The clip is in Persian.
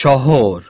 شاهور